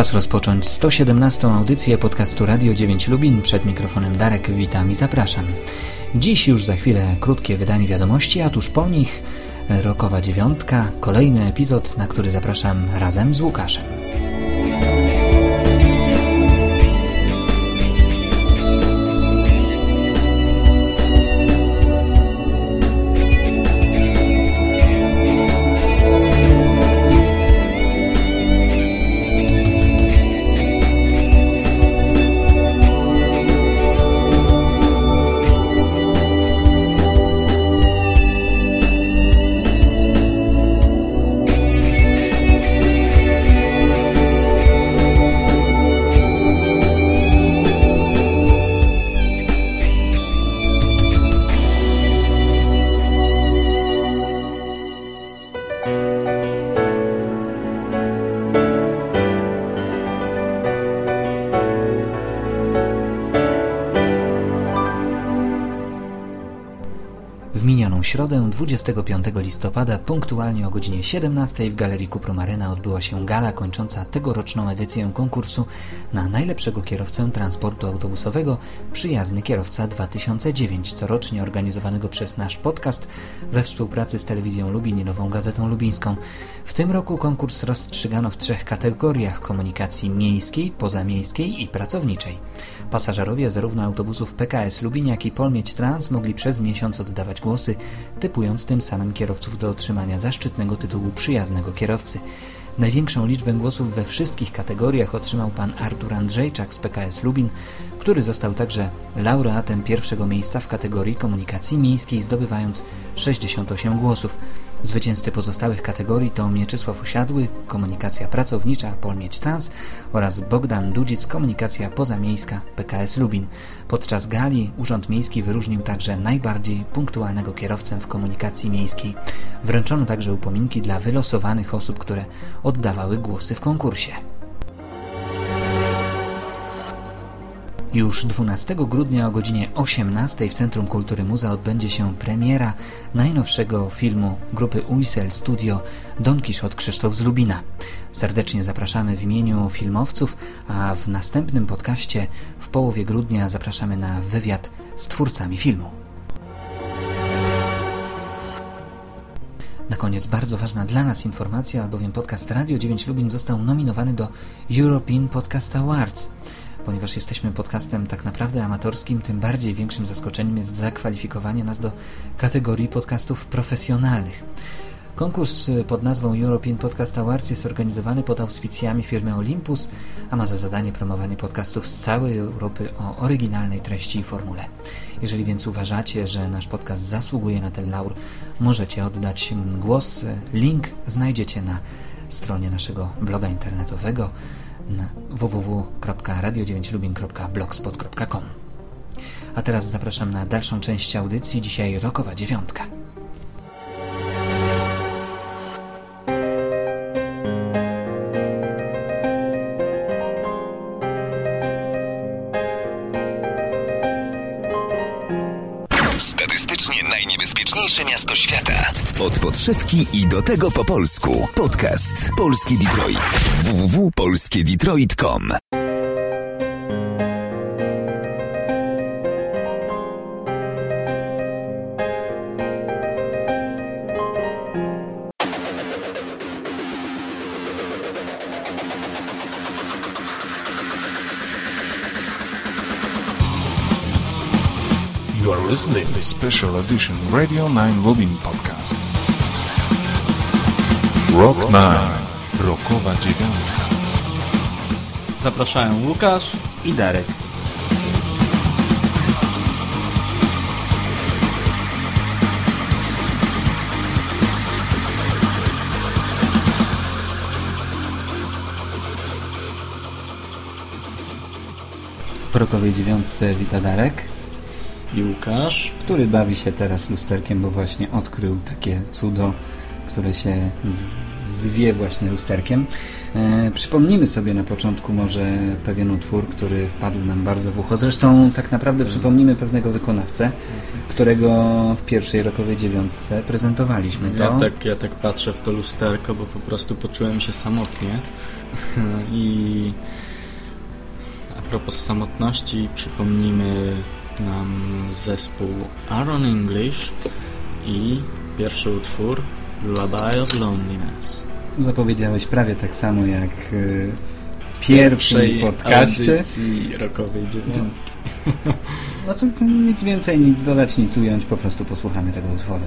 Czas rozpocząć 117. audycję podcastu Radio 9 Lubin. Przed mikrofonem Darek witam i zapraszam. Dziś już za chwilę krótkie wydanie wiadomości, a tuż po nich rokowa dziewiątka, kolejny epizod, na który zapraszam razem z Łukaszem. 25 listopada punktualnie o godzinie 17 w Galerii Kuprum Arena odbyła się gala kończąca tegoroczną edycję konkursu na najlepszego kierowcę transportu autobusowego Przyjazny Kierowca 2009, corocznie organizowanego przez nasz podcast we współpracy z Telewizją Lubin i Nową Gazetą Lubińską. W tym roku konkurs rozstrzygano w trzech kategoriach komunikacji miejskiej, pozamiejskiej i pracowniczej. Pasażerowie zarówno autobusów PKS Lubin, jak i Polmieć Trans mogli przez miesiąc oddawać głosy, typując tym samym kierowców do otrzymania zaszczytnego tytułu przyjaznego kierowcy. Największą liczbę głosów we wszystkich kategoriach otrzymał pan Artur Andrzejczak z PKS Lubin, który został także laureatem pierwszego miejsca w kategorii komunikacji miejskiej, zdobywając 68 głosów. Zwycięzcy pozostałych kategorii to Mieczysław Usiadły, komunikacja pracownicza, Polmieć Trans oraz Bogdan Dudzic, komunikacja pozamiejska, PKS Lubin. Podczas gali Urząd Miejski wyróżnił także najbardziej punktualnego kierowcę w komunikacji miejskiej. Wręczono także upominki dla wylosowanych osób, które oddawały głosy w konkursie. Już 12 grudnia o godzinie 18 w Centrum Kultury Muza odbędzie się premiera najnowszego filmu grupy Uisel Studio Don Quixote Krzysztof z Lubina. Serdecznie zapraszamy w imieniu filmowców, a w następnym podcaście w połowie grudnia zapraszamy na wywiad z twórcami filmu. Na koniec bardzo ważna dla nas informacja, albowiem podcast Radio 9 Lubin został nominowany do European Podcast Awards ponieważ jesteśmy podcastem tak naprawdę amatorskim, tym bardziej większym zaskoczeniem jest zakwalifikowanie nas do kategorii podcastów profesjonalnych. Konkurs pod nazwą European Podcast Awards jest organizowany pod auspicjami firmy Olympus, a ma za zadanie promowanie podcastów z całej Europy o oryginalnej treści i formule. Jeżeli więc uważacie, że nasz podcast zasługuje na ten laur, możecie oddać głos. Link znajdziecie na stronie naszego bloga internetowego na www.radio9lubin.blogspot.com A teraz zapraszam na dalszą część audycji, dzisiaj rokowa dziewiątka. Statystycznie najniebezpieczniejsze miasto świata. Od podszewki i do tego po polsku. Podcast Polski Detroit. www.polskiedetroit.com listening to the special edition Radio 9 Lubin podcast. Rock 9. Rokowa dziewiątka. Zapraszają Łukasz i Darek. W rokowej dziewiątce wita Darek i Łukasz, który bawi się teraz lusterkiem, bo właśnie odkrył takie cudo, które się zwie właśnie lusterkiem. E, przypomnijmy sobie na początku może pewien utwór, który wpadł nam bardzo w ucho. Zresztą tak naprawdę tak. przypomnimy pewnego wykonawcę, tak, tak. którego w pierwszej rokowej dziewiątce prezentowaliśmy. To... Ja, tak, ja tak patrzę w to lusterko, bo po prostu poczułem się samotnie i a propos samotności przypomnijmy nam zespół Aaron English i pierwszy utwór Lullaby of Loneliness. Zapowiedziałeś prawie tak samo jak e, y, pierwszym podcaście. rokowej dziewiątki. No to nic więcej, nic dodać, nic ująć, po prostu posłuchamy tego utworu.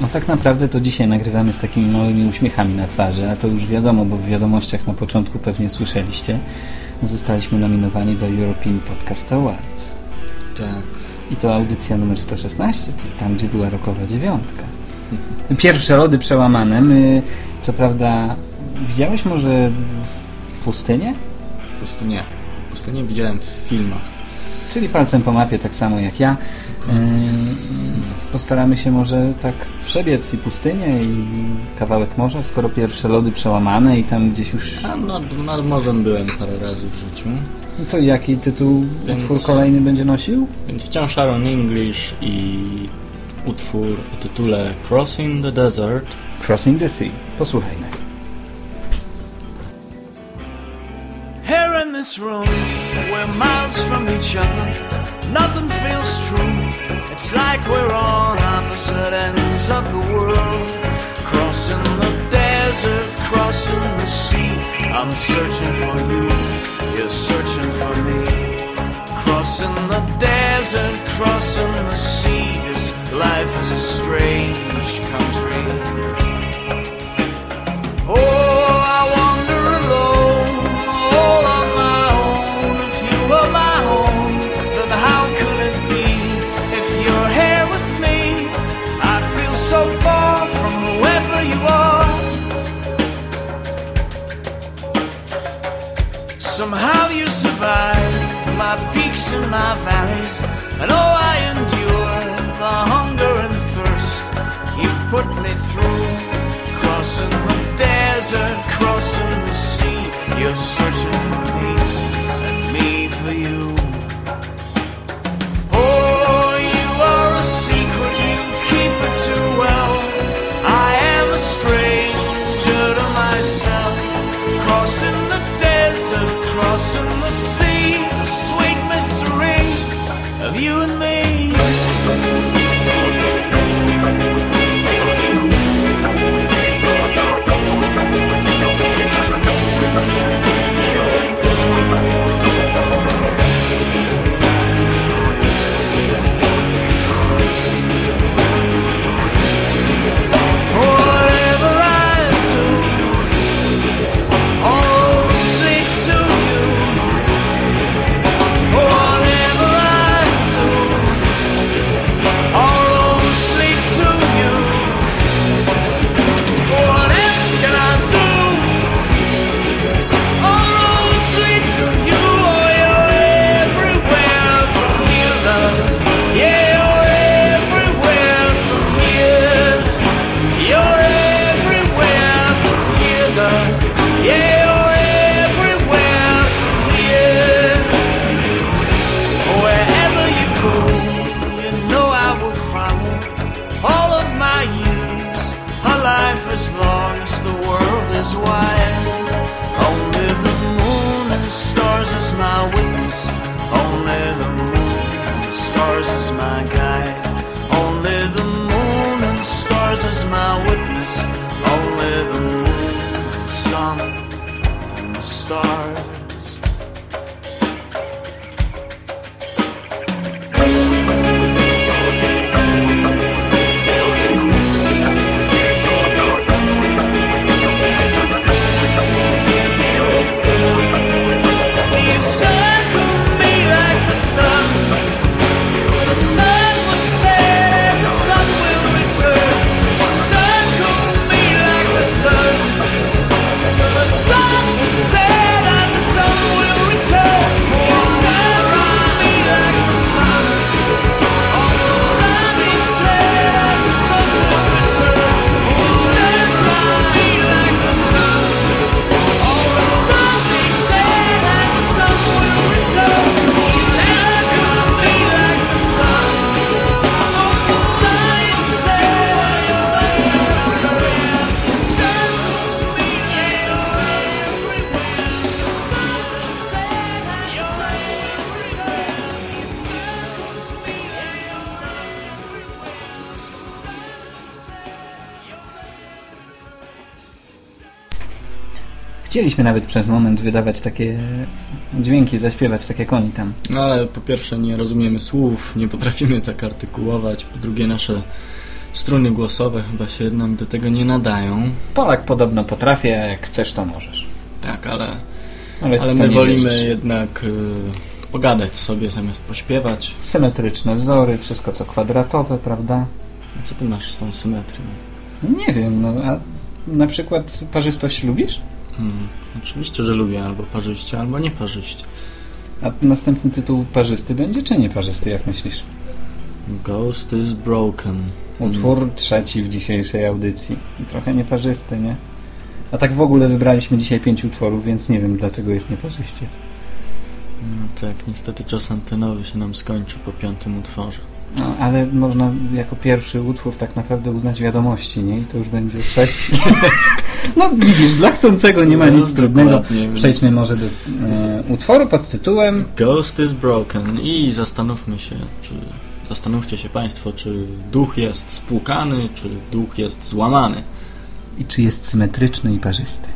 No tak naprawdę to dzisiaj nagrywamy z takimi małymi uśmiechami na twarzy, a to już wiadomo, bo w wiadomościach na początku pewnie słyszeliście. Zostaliśmy nominowani do European Podcast Awards. Tak. I to audycja numer 116, czyli tam, gdzie była rokowa dziewiątka. Pierwsze lody przełamane. My, co prawda, widziałeś może pustynię? Pustynię. Pustynię widziałem w filmach. Czyli palcem po mapie, tak samo jak ja. Postaramy się może tak przebiec i pustynię i kawałek morza, skoro pierwsze lody przełamane i tam gdzieś już... A no, nad morzem byłem parę razy w życiu. No to jaki tytuł Więc- utwór kolejny będzie nosił? Więc wciąż Aaron English i utwór o tytule Crossing the Desert. Crossing the Sea. Posłuchajmy. Here in this room, we're miles from each other. Nothing feels true. It's like we're on I'm searching for you, you're searching for me. Crossing the desert, crossing the sea. This life is a strange country. And my valleys, and oh, I endure the hunger and thirst you put me through. Crossing the desert, crossing the sea, you're searching for me, Chcieliśmy nawet przez moment wydawać takie dźwięki, zaśpiewać tak jak oni tam. No ale po pierwsze nie rozumiemy słów, nie potrafimy tak artykułować. Po drugie nasze Struny głosowe chyba się nam do tego nie nadają. Polak podobno potrafi, a jak chcesz, to możesz. Tak, ale, Ale, ale my wolimy wierzysz. jednak y, pogadać sobie zamiast pośpiewać. Symetryczne wzory, wszystko co kwadratowe, prawda? Co ty masz z tą symetrią? Nie wiem, no a na przykład parzystość lubisz? Hmm, oczywiście, że lubię albo parzyście, albo nieparzyście. A następny tytuł parzysty będzie, czy nie parzysty, jak myślisz? Ghost is broken. Utwór trzeci w dzisiejszej audycji. Trochę nieparzysty, nie? A tak w ogóle wybraliśmy dzisiaj pięć utworów, więc nie wiem dlaczego jest nieparzyście. No tak, niestety czas antenowy się nam skończy po piątym utworze. No, ale można jako pierwszy utwór tak naprawdę uznać wiadomości, nie? I to już będzie sześć. no widzisz, dla chcącego nie ma No, nic trudnego. dokładnie, więc- Przejdźmy może do e, utworu pod tytułem Ghost is broken i zastanówmy się, czy zastanówcie się Państwo, czy duch jest spłukany, czy duch jest złamany. i czy jest symetryczny i parzysty.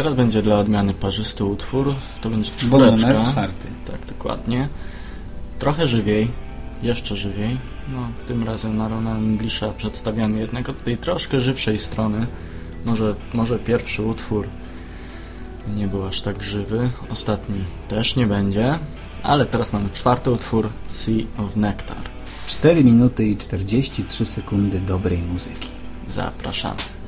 Teraz będzie dla odmiany parzysty utwór. To będzie czwóreczka. czwarty. Tak, dokładnie. Trochę żywiej, jeszcze żywiej. No, tym razem na Rona Englisha przedstawiany jednak od tej troszkę żywszej strony. Może, może pierwszy utwór nie był aż tak żywy. Ostatni też nie będzie. Ale teraz mamy czwarty utwór Sea of Nectar. 4 minuty i 43 sekundy dobrej muzyki. Zapraszamy.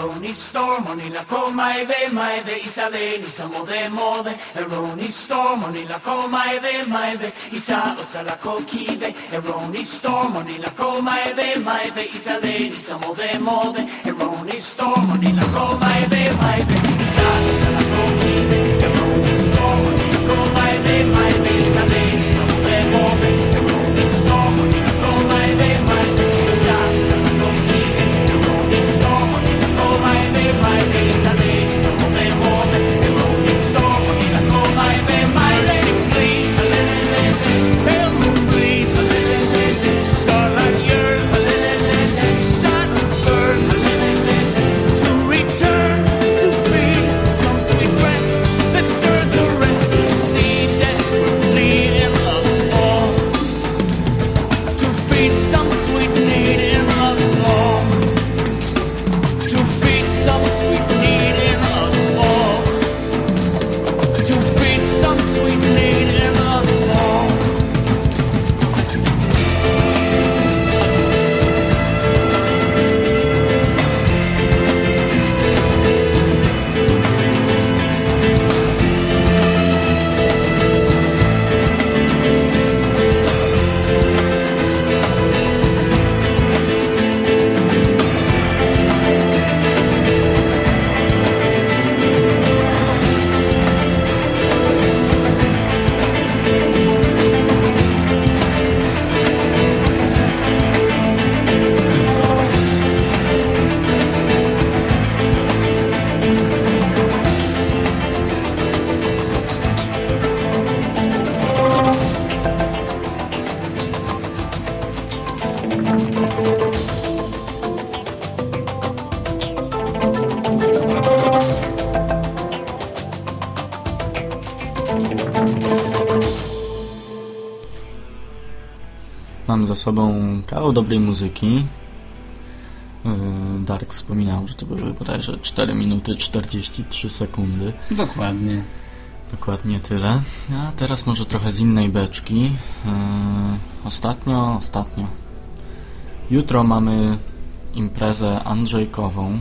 Rolling Storm, oni lahko majve, majve i saleni samo demode E Rolling Storm, oni lahko majve, majve i sa osa lahko kive E Rolling Storm, oni lahko majve, majve i saleni samo demode E Rolling Storm, oni lahko majve, majve i sa osa lahko kive E Rolling Storm, oni lahko majve, majve i saleni samo demode Mamy za sobą kawał dobrej muzyki. Yy, Darek wspominał, że to były bodajże 4 minuty 43 sekundy. Dokładnie. Dokładnie tyle. A teraz może trochę z innej beczki. Yy, ostatnio, ostatnio. Jutro mamy imprezę Andrzejkową.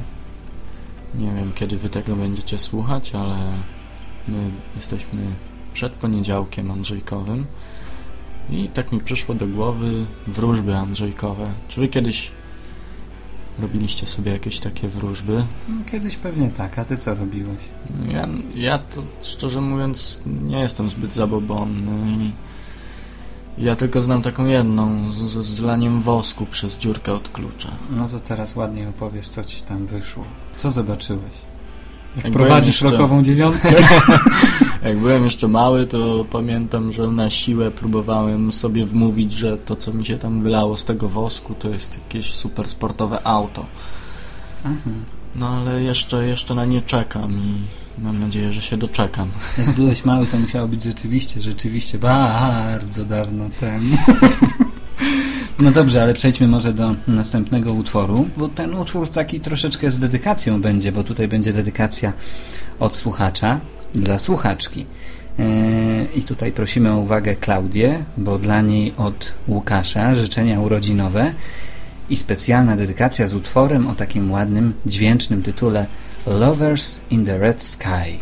Nie wiem, kiedy wy tego będziecie słuchać, ale my jesteśmy przed poniedziałkiem Andrzejkowym. I tak mi przyszło do głowy wróżby Andrzejkowe. Czy wy kiedyś robiliście sobie jakieś takie wróżby? No, kiedyś pewnie tak, a ty co robiłeś? Ja, ja to szczerze mówiąc nie jestem zbyt zabobonny ja tylko znam taką jedną, z, z zlaniem wosku przez dziurkę od klucza. No to teraz ładnie opowiesz, co ci tam wyszło. Co zobaczyłeś? Jak, Jak prowadzisz jeszcze- rokową dziewiątkę? Jak byłem jeszcze mały, to pamiętam, że na siłę próbowałem sobie wmówić, że to, co mi się tam wylało z tego wosku, to jest jakieś super sportowe auto. Mhm. No ale jeszcze, jeszcze na nie czekam i mam nadzieję, że się doczekam. Jak byłeś mały, to musiało być rzeczywiście, rzeczywiście bardzo dawno temu. No dobrze, ale przejdźmy może do następnego utworu, bo ten utwór taki troszeczkę z dedykacją będzie, bo tutaj będzie dedykacja od słuchacza dla słuchaczki. Yy, I tutaj prosimy o uwagę Klaudię, bo dla niej od Łukasza życzenia urodzinowe i specjalna dedykacja z utworem o takim ładnym, dźwięcznym tytule Lovers in the Red Sky.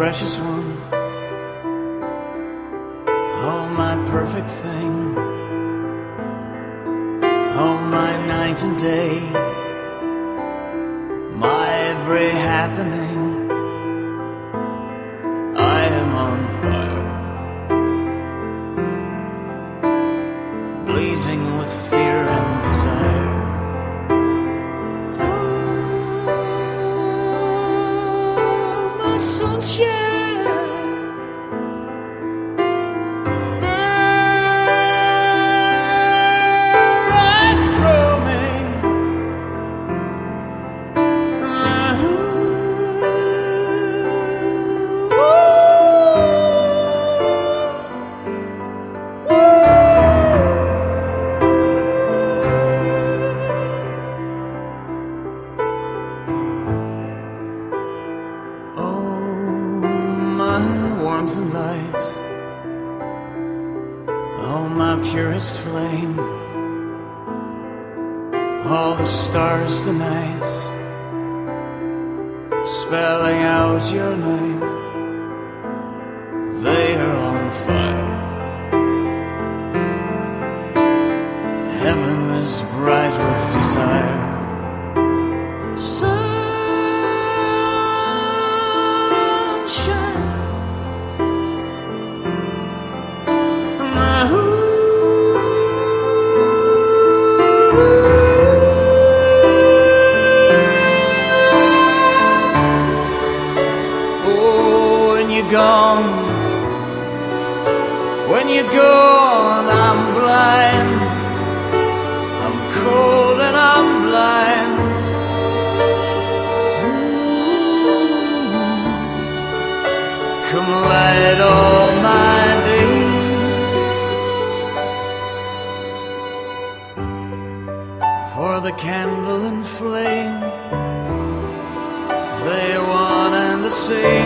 Precious one. Oh, my perfect thing. Oh, my night and day. My every happening. Warmth and light. Oh, my purest flame. All the stars tonight spelling out your name. They are on fire. Heaven is bright with desire. Candle and flame, they are one and the same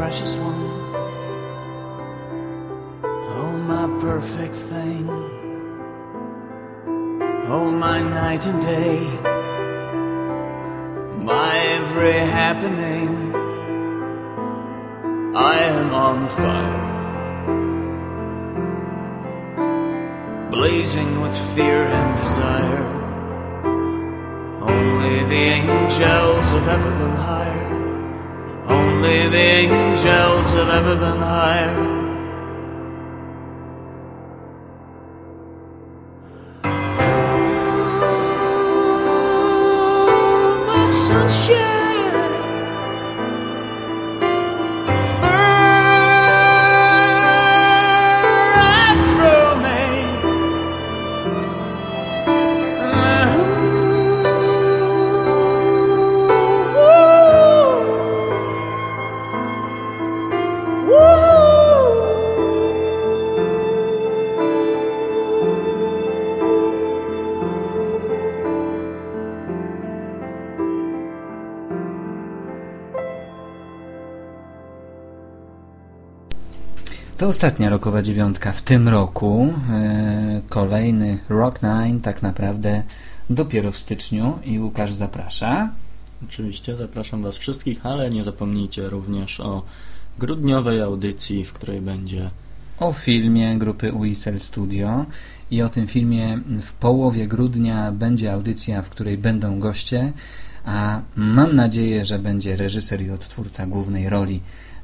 precious one. Oh, my perfect thing. Oh, my night and day. My every happening. I am on fire. Blazing with fear and desire. Only the angels have ever been higher. Only the angels have ever been higher. To ostatnia rokowa dziewiątka w tym roku. E, Kolejny Rock Nine tak naprawdę dopiero w styczniu i Łukasz zaprasza. Oczywiście zapraszam Was wszystkich, ale nie zapomnijcie również o grudniowej audycji, w której będzie o filmie grupy Uisel Studio i o tym filmie w połowie grudnia będzie audycja, w której będą goście, a mam nadzieję, że będzie reżyser i odtwórca głównej roli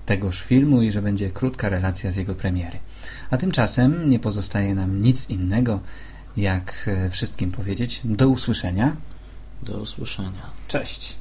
tegoż filmu i że będzie krótka relacja z jego premiery. A tymczasem nie pozostaje nam nic innego, jak e, wszystkim powiedzieć do usłyszenia. do usłyszenia. Cześć!